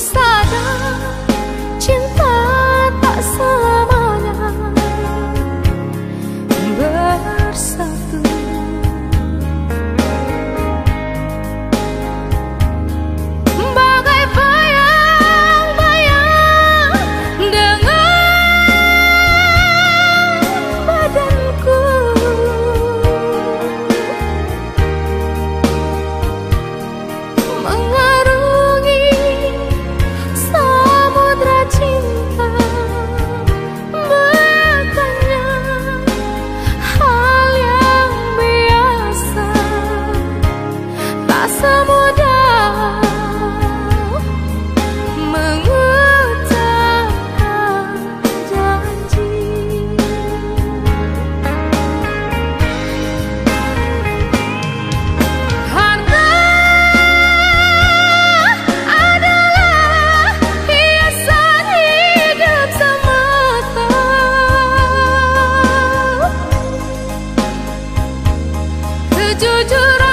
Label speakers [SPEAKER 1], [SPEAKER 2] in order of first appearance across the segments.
[SPEAKER 1] sadar cinta tak sadar jujur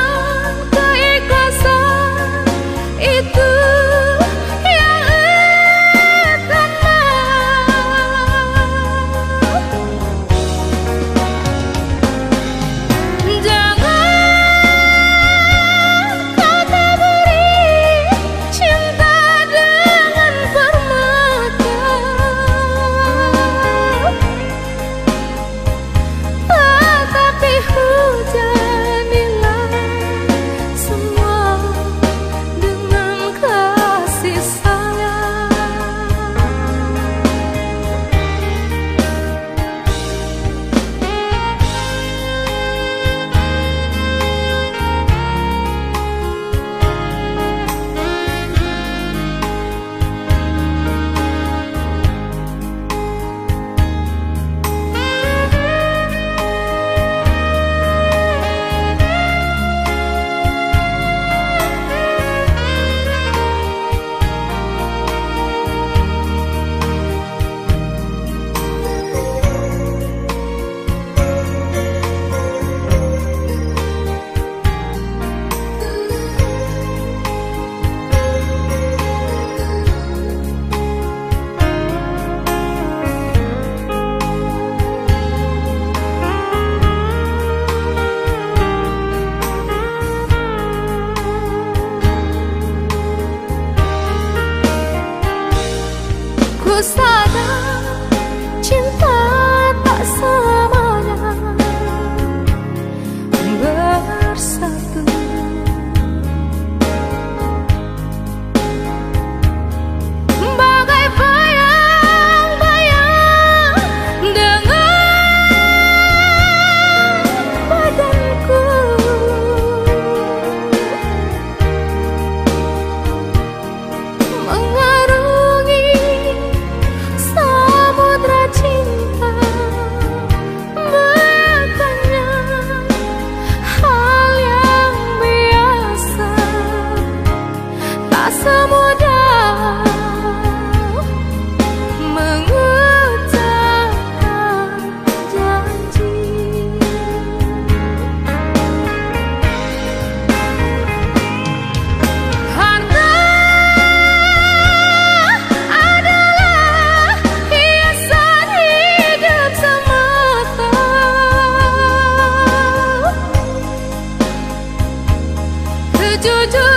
[SPEAKER 1] cu do do